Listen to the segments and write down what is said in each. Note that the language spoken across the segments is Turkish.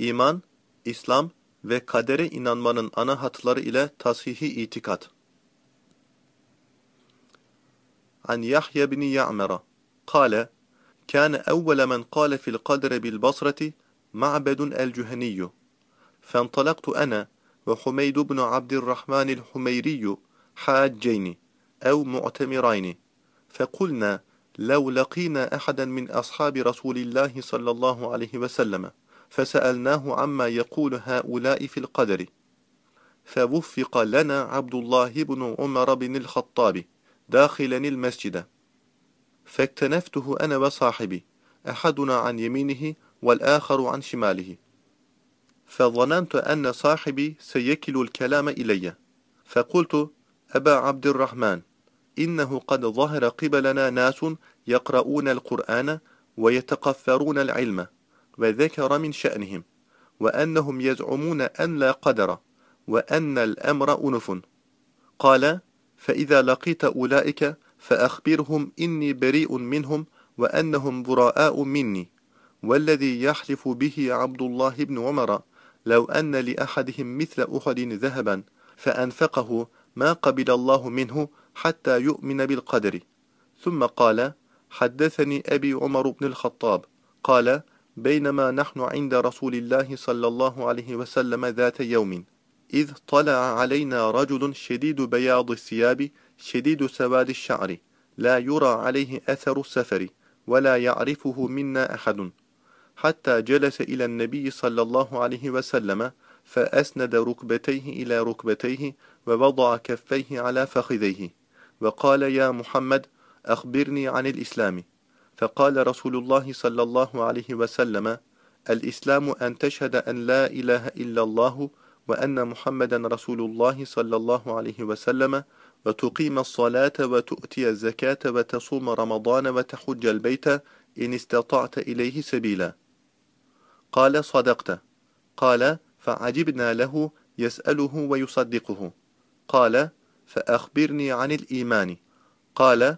İman, İslam ve kadere inanmanın ana hatları ile tasihi itikat. An Yahya bin Ya'mera قال كان أول من قال في القدر بالبصرة معبد الجهني فانطلقت أنا وحميد بن عبد الرحمن الحميري حاجين أو معتمرين فقلنا لو لقينا أحدا من أصحاب رسول الله صلى الله عليه وسلم فسألناه عما يقول هؤلاء في القدر. فوفق لنا عبد الله بن عمر بن الخطاب داخلا المسجد. فاكتنفته أنا وصاحبي أحدنا عن يمينه والآخر عن شماله. فظننت أن صاحبي سيكل الكلام إلي. فقلت أبا عبد الرحمن إنه قد ظهر قبلنا ناس يقرؤون القرآن ويتقفرون العلم. وذكر من شأنهم وأنهم يزعمون أن لا قدر وأن الأمر أنف. قال فإذا لقيت أولئك فأخبرهم إني بريء منهم وأنهم براء مني والذي يحلف به عبد الله بن عمر لو أن لأحدهم مثل أحد ذهبا فأنفقه ما قبل الله منه حتى يؤمن بالقدر. ثم قال حدثني أبي عمر بن الخطاب. قال بينما نحن عند رسول الله صلى الله عليه وسلم ذات يوم إذ طلع علينا رجل شديد بياض الثياب شديد سواد الشعر لا يرى عليه أثر السفر ولا يعرفه منا أحد. حتى جلس إلى النبي صلى الله عليه وسلم فأسند ركبتيه إلى ركبتيه ووضع كفيه على فخذيه وقال يا محمد أخبرني عن الإسلام. فقال رسول الله صلى الله عليه وسلم الإسلام أن تشهد أن لا إله إلا الله وأن محمدا رسول الله صلى الله عليه وسلم وتقيم الصلاة وتؤتي الزكاة وتصوم رمضان وتحج البيت إن استطعت إليه سبيلا. قال صدقت. قال فعجبنا له يسأله ويصدقه. قال فأخبرني عن الإيمان. قال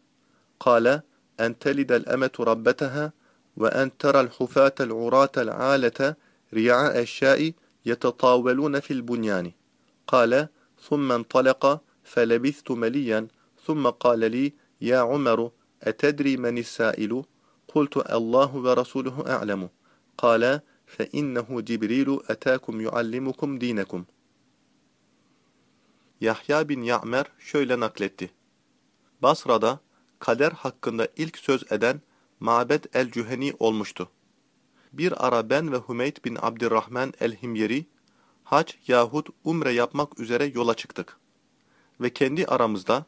قال أن تلد الأمة ربتها وأن ترى الحفاة العراة العالة ريعاء الشاء يتطاولون في البنيان. قال ثم انطلق فلبثت مليا ثم قال لي يا عمر أتدري من السائل؟ قلت الله ورسوله أعلم. قال فإنه جبريل أتاكم يعلمكم دينكم. Yahya bin Ya'mer şöyle nakletti. Basra'da kader hakkında ilk söz eden Ma'bed el-Cüheni olmuştu. Bir ara ben ve Hümeyt bin Abdurrahman el-Himyeri, hac yahut umre yapmak üzere yola çıktık. Ve kendi aramızda,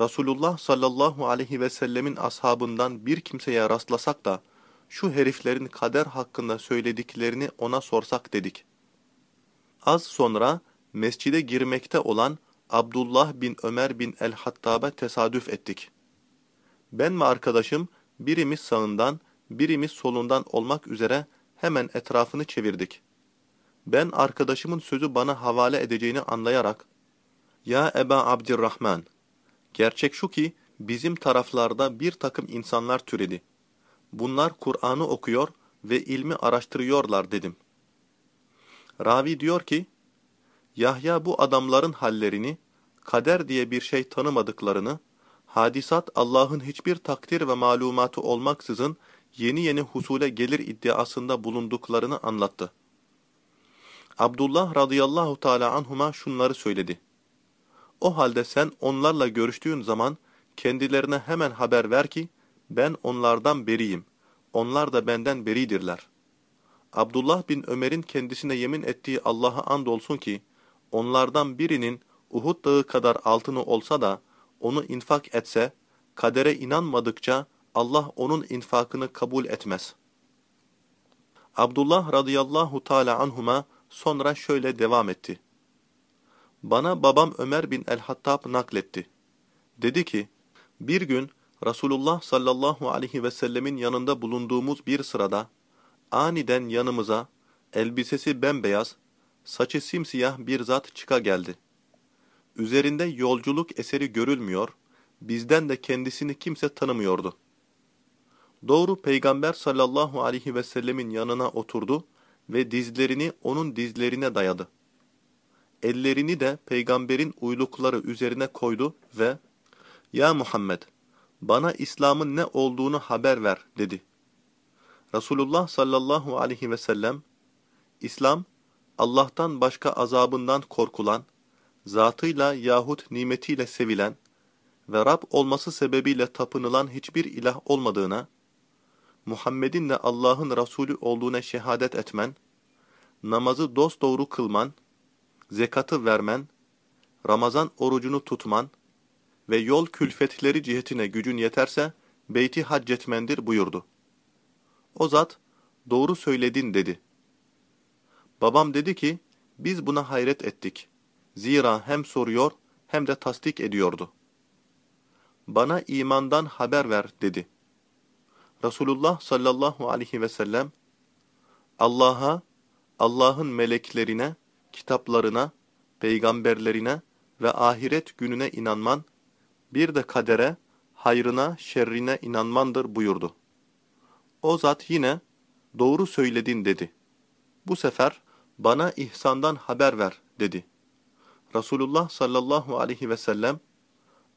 Resulullah sallallahu aleyhi ve sellemin ashabından bir kimseye rastlasak da, şu heriflerin kader hakkında söylediklerini ona sorsak dedik. Az sonra mescide girmekte olan Abdullah bin Ömer bin el-Hattab'a tesadüf ettik. Ben ve arkadaşım birimiz sağından, birimiz solundan olmak üzere hemen etrafını çevirdik. Ben arkadaşımın sözü bana havale edeceğini anlayarak, ''Ya Eba Abdirrahman, gerçek şu ki bizim taraflarda bir takım insanlar türedi. Bunlar Kur'an'ı okuyor ve ilmi araştırıyorlar.'' dedim. Ravi diyor ki, Yahya bu adamların hallerini, kader diye bir şey tanımadıklarını, hadisat Allah'ın hiçbir takdir ve malumatı olmaksızın yeni yeni husule gelir iddiasında bulunduklarını anlattı. Abdullah radıyallahu teala anhuma şunları söyledi. O halde sen onlarla görüştüğün zaman kendilerine hemen haber ver ki ben onlardan beriyim. Onlar da benden beridirler. Abdullah bin Ömer'in kendisine yemin ettiği Allah'a andolsun ki onlardan birinin Uhud dağı kadar altını olsa da onu infak etse, kadere inanmadıkça Allah onun infakını kabul etmez. Abdullah radıyallahu teala anhuma sonra şöyle devam etti. Bana babam Ömer bin el-Hattab nakletti. Dedi ki, bir gün Resulullah sallallahu aleyhi ve sellemin yanında bulunduğumuz bir sırada, aniden yanımıza, elbisesi bembeyaz, saçı simsiyah bir zat çıka geldi. Üzerinde yolculuk eseri görülmüyor, bizden de kendisini kimse tanımıyordu. Doğru Peygamber sallallahu aleyhi ve sellemin yanına oturdu ve dizlerini onun dizlerine dayadı. Ellerini de peygamberin uylukları üzerine koydu ve ''Ya Muhammed, bana İslam'ın ne olduğunu haber ver.'' dedi. Resulullah sallallahu aleyhi ve sellem, İslam, Allah'tan başka azabından korkulan, zatıyla yahut nimetiyle sevilen ve Rab olması sebebiyle tapınılan hiçbir ilah olmadığına, Muhammed'in de Allah'ın Resulü olduğuna şehadet etmen, namazı dosdoğru kılman, zekatı vermen, Ramazan orucunu tutman ve yol külfetleri cihetine gücün yeterse beyti hac etmendir buyurdu. O zat, doğru söyledin dedi. Babam dedi ki, biz buna hayret ettik. Zira hem soruyor hem de tasdik ediyordu. Bana imandan haber ver dedi. Resulullah sallallahu aleyhi ve sellem, Allah'a, Allah'ın meleklerine, kitaplarına, peygamberlerine ve ahiret gününe inanman, bir de kadere, hayrına, şerrine inanmandır buyurdu. O zat yine, doğru söyledin dedi. Bu sefer, bana ihsandan haber ver dedi. Resulullah sallallahu aleyhi ve sellem,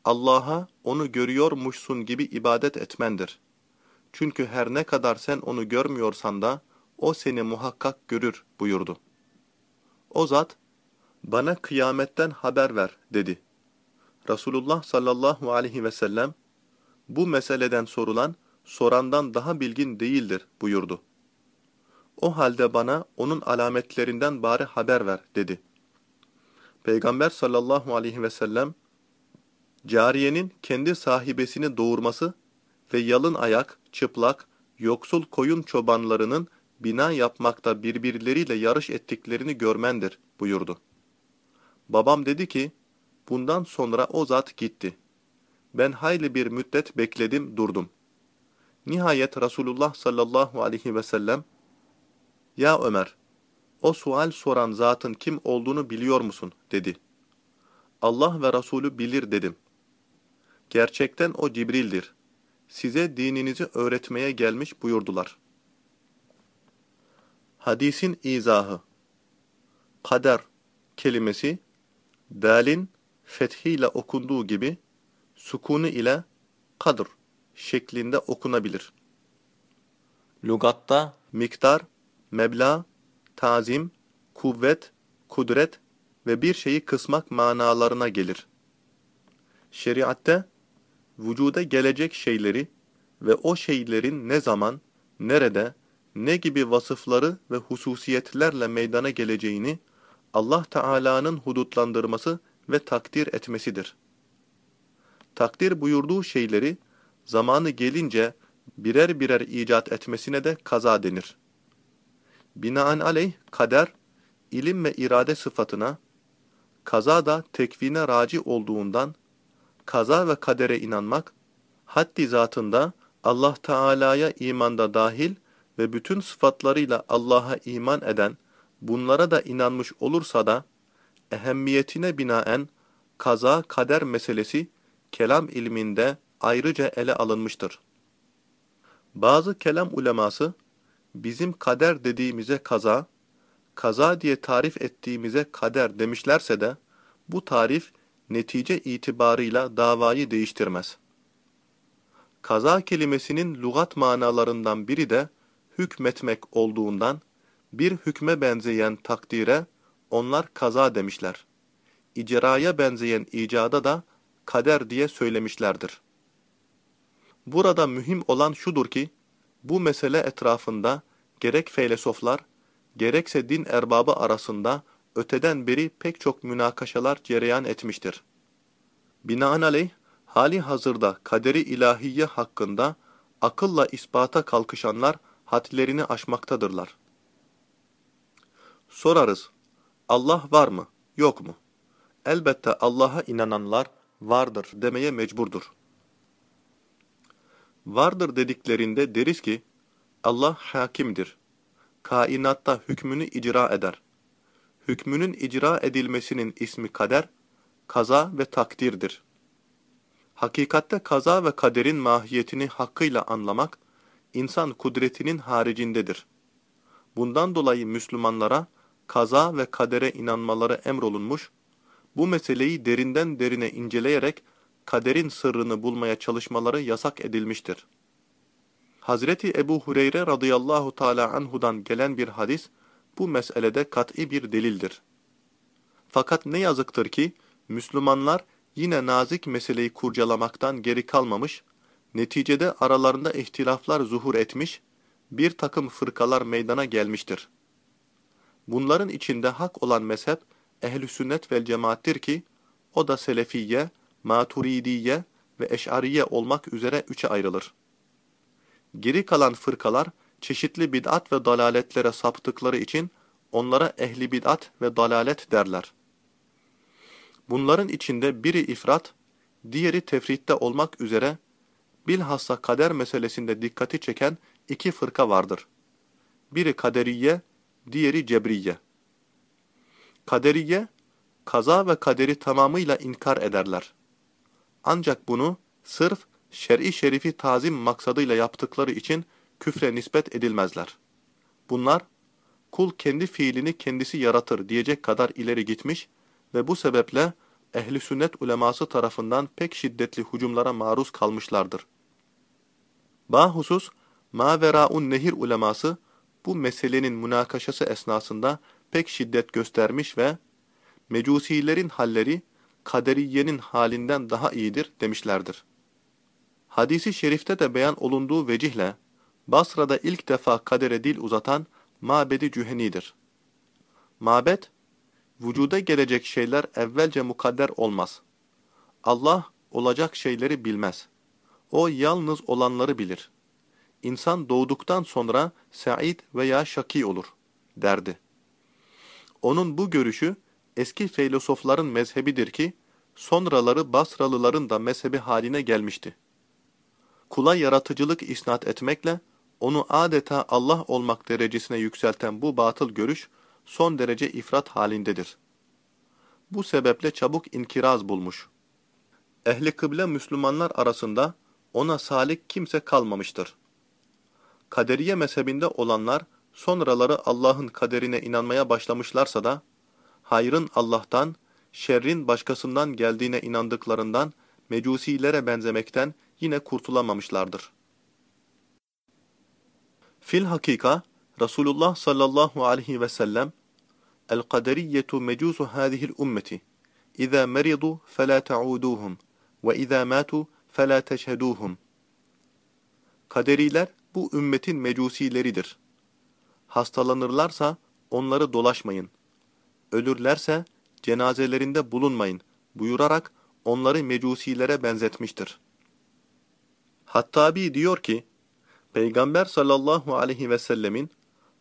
Allah'a onu görüyormuşsun gibi ibadet etmendir. Çünkü her ne kadar sen onu görmüyorsan da, o seni muhakkak görür buyurdu. O zat, bana kıyametten haber ver dedi. Resulullah sallallahu aleyhi ve sellem, bu meseleden sorulan, sorandan daha bilgin değildir buyurdu. O halde bana onun alametlerinden bari haber ver dedi. Peygamber sallallahu aleyhi ve sellem, cariyenin kendi sahibesini doğurması ve yalın ayak, çıplak, yoksul koyun çobanlarının bina yapmakta birbirleriyle yarış ettiklerini görmendir buyurdu. Babam dedi ki, bundan sonra o zat gitti. Ben hayli bir müddet bekledim durdum. Nihayet Resulullah sallallahu aleyhi ve sellem, Ya Ömer, o sual soran zatın kim olduğunu biliyor musun? dedi. Allah ve Resulü bilir dedim. Gerçekten o Cibril'dir. Size dininizi öğretmeye gelmiş buyurdular. Hadisin izahı Kader kelimesi dalin fethiyle okunduğu gibi sukunu ile kadr şeklinde okunabilir. Lugatta miktar, meblağ, tazim, kuvvet, kudret ve bir şeyi kısmak manalarına gelir. Şeriatte vücuda gelecek şeyleri ve o şeylerin ne zaman, nerede, ne gibi vasıfları ve hususiyetlerle meydana geleceğini Allah Teala'nın hudutlandırması ve takdir etmesidir. Takdir buyurduğu şeyleri zamanı gelince birer birer icat etmesine de kaza denir. Binaenaleyh kader, ilim ve irade sıfatına, kaza da tekvine raci olduğundan, kaza ve kadere inanmak, haddi zatında Allah Teala'ya imanda dahil ve bütün sıfatlarıyla Allah'a iman eden, bunlara da inanmış olursa da, ehemmiyetine binaen kaza kader meselesi kelam ilminde ayrıca ele alınmıştır. Bazı kelam uleması, bizim kader dediğimize kaza, kaza diye tarif ettiğimize kader demişlerse de, bu tarif netice itibarıyla davayı değiştirmez. Kaza kelimesinin lügat manalarından biri de hükmetmek olduğundan, bir hükme benzeyen takdire onlar kaza demişler. İcraya benzeyen icada da kader diye söylemişlerdir. Burada mühim olan şudur ki, bu mesele etrafında gerek felsefeler, gerekse din erbabı arasında öteden beri pek çok münakaşalar cereyan etmiştir. Binaenaleyh, hali hazırda kaderi ilahiye hakkında akılla ispata kalkışanlar hadlerini aşmaktadırlar. Sorarız, Allah var mı, yok mu? Elbette Allah'a inananlar vardır demeye mecburdur. Vardır dediklerinde deriz ki, Allah hakimdir. Kainatta hükmünü icra eder. Hükmünün icra edilmesinin ismi kader, kaza ve takdirdir. Hakikatte kaza ve kaderin mahiyetini hakkıyla anlamak, insan kudretinin haricindedir. Bundan dolayı Müslümanlara kaza ve kadere inanmaları emrolunmuş, bu meseleyi derinden derine inceleyerek kaderin sırrını bulmaya çalışmaları yasak edilmiştir. Hazreti Ebu Hureyre radıyallahu teala anhudan gelen bir hadis, bu meselede kat'i bir delildir. Fakat ne yazıktır ki, Müslümanlar yine nazik meseleyi kurcalamaktan geri kalmamış, neticede aralarında ihtilaflar zuhur etmiş, bir takım fırkalar meydana gelmiştir. Bunların içinde hak olan mezhep, ehl-i sünnet vel cemaattir ki, o da selefiye, maturidiye ve eşariye olmak üzere üçe ayrılır. Geri kalan fırkalar, çeşitli bid'at ve dalaletlere saptıkları için onlara ehli bid'at ve dalalet derler. Bunların içinde biri ifrat, diğeri tefritte olmak üzere bilhassa kader meselesinde dikkati çeken iki fırka vardır. Biri kaderiye, diğeri cebriye. Kaderiye, kaza ve kaderi tamamıyla inkar ederler. Ancak bunu sırf şer'i şerifi tazim maksadıyla yaptıkları için küfre nispet edilmezler. Bunlar, kul kendi fiilini kendisi yaratır diyecek kadar ileri gitmiş ve bu sebeple ehli sünnet uleması tarafından pek şiddetli hücumlara maruz kalmışlardır. Bahusus, Maveraun Nehir uleması bu meselenin münakaşası esnasında pek şiddet göstermiş ve mecusilerin halleri kaderiyenin halinden daha iyidir demişlerdir. Hadisi şerifte de beyan olunduğu vecihle Basra'da ilk defa kadere dil uzatan Mabedi Cüheni'dir. Mabet, vücuda gelecek şeyler evvelce mukadder olmaz. Allah olacak şeyleri bilmez. O yalnız olanları bilir. İnsan doğduktan sonra Said veya Şaki olur, derdi. Onun bu görüşü, eski filozofların mezhebidir ki, sonraları Basralıların da mezhebi haline gelmişti. Kula yaratıcılık isnat etmekle, onu adeta Allah olmak derecesine yükselten bu batıl görüş, son derece ifrat halindedir. Bu sebeple çabuk inkiraz bulmuş. Ehli kıble Müslümanlar arasında ona salik kimse kalmamıştır. Kaderiye mezhebinde olanlar sonraları Allah'ın kaderine inanmaya başlamışlarsa da, hayrın Allah'tan, şerrin başkasından geldiğine inandıklarından mecusilere benzemekten yine kurtulamamışlardır. Fil hakika, Resulullah sallallahu aleyhi ve sellem, El-kaderiyyetu mecusu hâzihil ümmeti, meridu felâ te'ûdûhum ve izâ mâtu felâ teşhedûhum. Kaderiler bu ümmetin mecusileridir. Hastalanırlarsa onları dolaşmayın. Ölürlerse cenazelerinde bulunmayın buyurarak onları mecusilere benzetmiştir. Hattabi diyor ki, Peygamber sallallahu aleyhi ve sellemin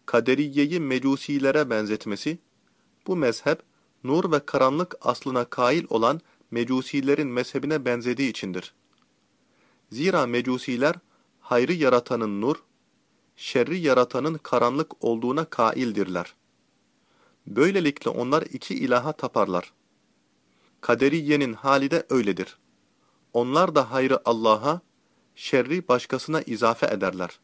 kaderiyeyi mecusilere benzetmesi, bu mezhep nur ve karanlık aslına kail olan mecusilerin mezhebine benzediği içindir. Zira mecusiler hayrı yaratanın nur, şerri yaratanın karanlık olduğuna kaildirler. Böylelikle onlar iki ilaha taparlar. Kaderiyenin hali de öyledir. Onlar da hayrı Allah'a, şerri başkasına izafe ederler.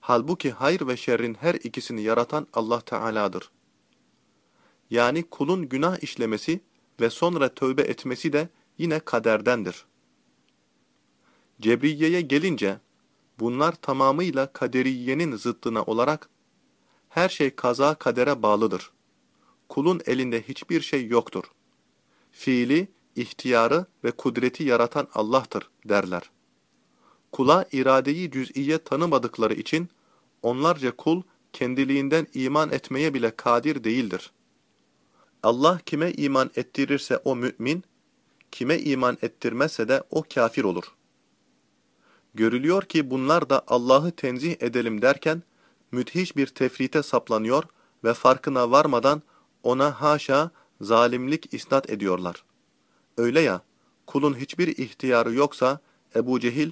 Halbuki hayır ve şerrin her ikisini yaratan Allah Teala'dır. Yani kulun günah işlemesi ve sonra tövbe etmesi de yine kaderdendir. Cebriye'ye gelince, bunlar tamamıyla kaderiyenin zıttına olarak, her şey kaza kadere bağlıdır. Kulun elinde hiçbir şey yoktur. Fiili, ihtiyarı ve kudreti yaratan Allah'tır derler. Kula iradeyi cüz'iye tanımadıkları için, onlarca kul kendiliğinden iman etmeye bile kadir değildir. Allah kime iman ettirirse o mümin, kime iman ettirmezse de o kafir olur. Görülüyor ki bunlar da Allah'ı tenzih edelim derken, müthiş bir tefrite saplanıyor, ve farkına varmadan ona haşa zalimlik isnat ediyorlar. Öyle ya, kulun hiçbir ihtiyarı yoksa Ebu Cehil,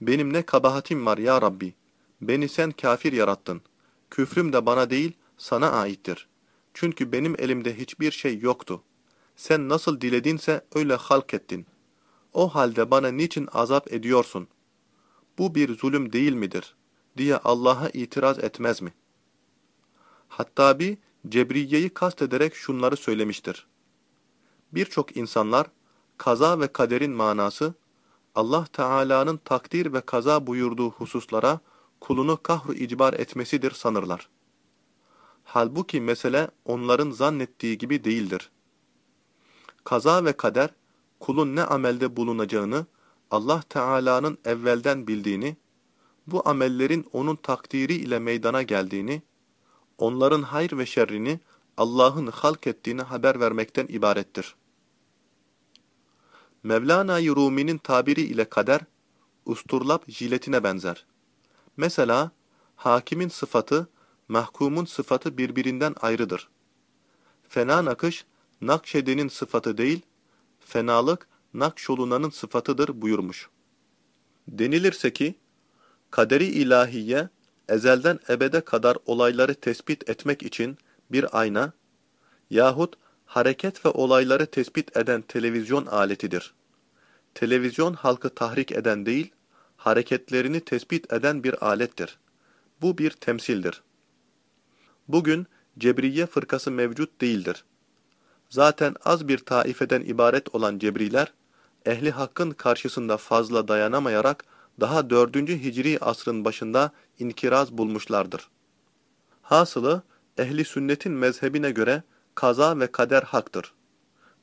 benim ne kabahatim var ya Rabbi, beni sen kafir yarattın, küfrüm de bana değil sana aittir. Çünkü benim elimde hiçbir şey yoktu. Sen nasıl diledinse öyle halk ettin. O halde bana niçin azap ediyorsun? Bu bir zulüm değil midir? Diye Allah'a itiraz etmez mi? Hatta bir Cebriye'yi kastederek şunları söylemiştir. Birçok insanlar, kaza ve kaderin manası, Allah Teala'nın takdir ve kaza buyurduğu hususlara kulunu kahru icbar etmesidir sanırlar. Halbuki mesele onların zannettiği gibi değildir. Kaza ve kader, kulun ne amelde bulunacağını, Allah Teala'nın evvelden bildiğini, bu amellerin onun takdiri ile meydana geldiğini, onların hayır ve şerrini Allah'ın halk ettiğini haber vermekten ibarettir. Mevlana-i Rumi'nin tabiri ile kader, usturlap jiletine benzer. Mesela, hakimin sıfatı, mahkumun sıfatı birbirinden ayrıdır. Fena nakış, nakşedenin sıfatı değil, fenalık, nakşolunanın sıfatıdır buyurmuş. Denilirse ki, kaderi ilahiye, ezelden ebede kadar olayları tespit etmek için bir ayna yahut hareket ve olayları tespit eden televizyon aletidir. Televizyon halkı tahrik eden değil, hareketlerini tespit eden bir alettir. Bu bir temsildir. Bugün Cebriye fırkası mevcut değildir. Zaten az bir taifeden ibaret olan Cebriler, ehli hakkın karşısında fazla dayanamayarak daha 4. Hicri asrın başında inkiraz bulmuşlardır. Hasılı, ehli sünnetin mezhebine göre kaza ve kader haktır.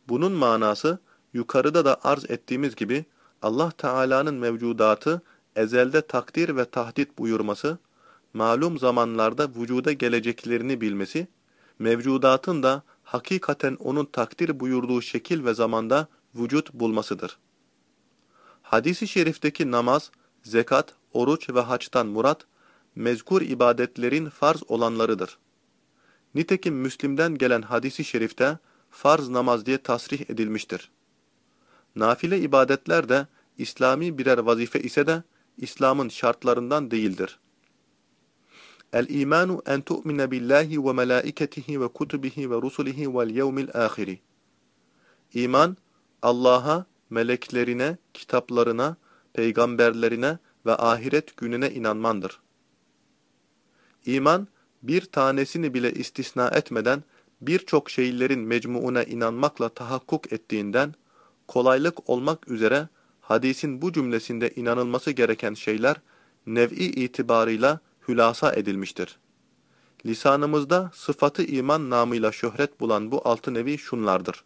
Bunun manası, yukarıda da arz ettiğimiz gibi, Allah Teala'nın mevcudatı, ezelde takdir ve tahdit buyurması, malum zamanlarda vücuda geleceklerini bilmesi, mevcudatın da hakikaten onun takdir buyurduğu şekil ve zamanda vücut bulmasıdır. Hadis-i şerifteki namaz, zekat, oruç ve haçtan murat, mezkur ibadetlerin farz olanlarıdır. Nitekim Müslim'den gelen hadisi şerifte farz namaz diye tasrih edilmiştir. Nafile ibadetler de İslami birer vazife ise de İslam'ın şartlarından değildir. El-imanu en tu'mine billahi ve melaiketihi ve kutubihi ve rusulihi vel yevmil ahiri. İman, Allah'a, meleklerine, kitaplarına, peygamberlerine ve ahiret gününe inanmandır. İman, bir tanesini bile istisna etmeden birçok şeylerin mecmuuna inanmakla tahakkuk ettiğinden, kolaylık olmak üzere hadisin bu cümlesinde inanılması gereken şeyler nev'i itibarıyla hülasa edilmiştir. Lisanımızda sıfatı iman namıyla şöhret bulan bu altı nevi şunlardır.